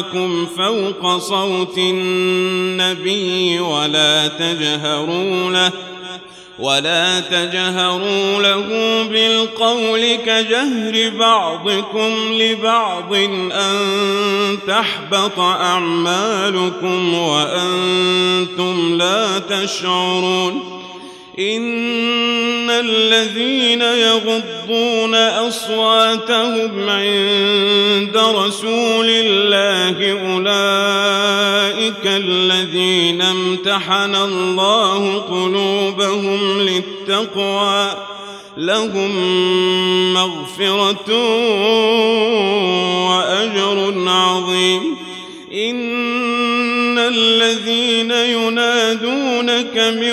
أصواتكم فوق صوت النبي ولا تجهروا له ولا تجهروا له بالقول كجهر بعضكم لبعض أن تحبط أعمالكم وأنتم لا تشعرون إن الذين يغضون أصواتهم عند رسول الله أولئك الذين امتحن الله قلوبهم للتقوى لهم مغفرة وأجر عظيم. إن الذين ينادونك من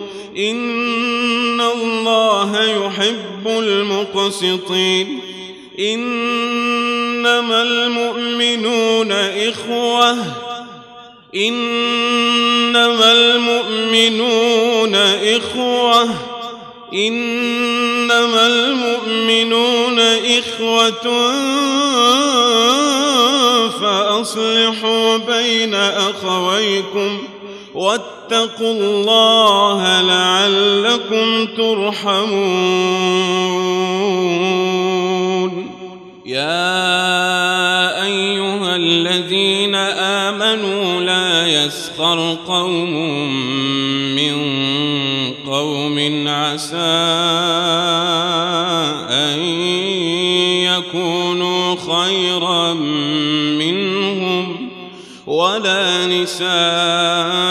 إن الله يحب المقسطين إنما المؤمنون إخوة إنما المؤمنون إخوة إنما المؤمنون إخوة فأصلحوا بين أخويكم واتقوا الله لعلكم ترحمون. يا أيها الذين آمنوا لا يسخر قوم من قوم عسى أن يكونوا خيرا منهم ولا نساء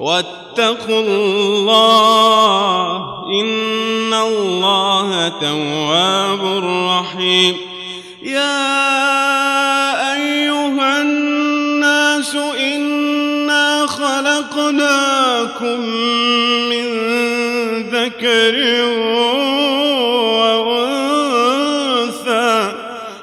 واتقوا الله إن الله تواب رحيم. يا أيها الناس إنا خلقناكم من ذكر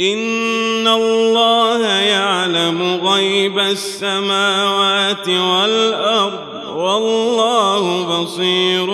إن الله يعلم غيب السماوات والأرض والله بصير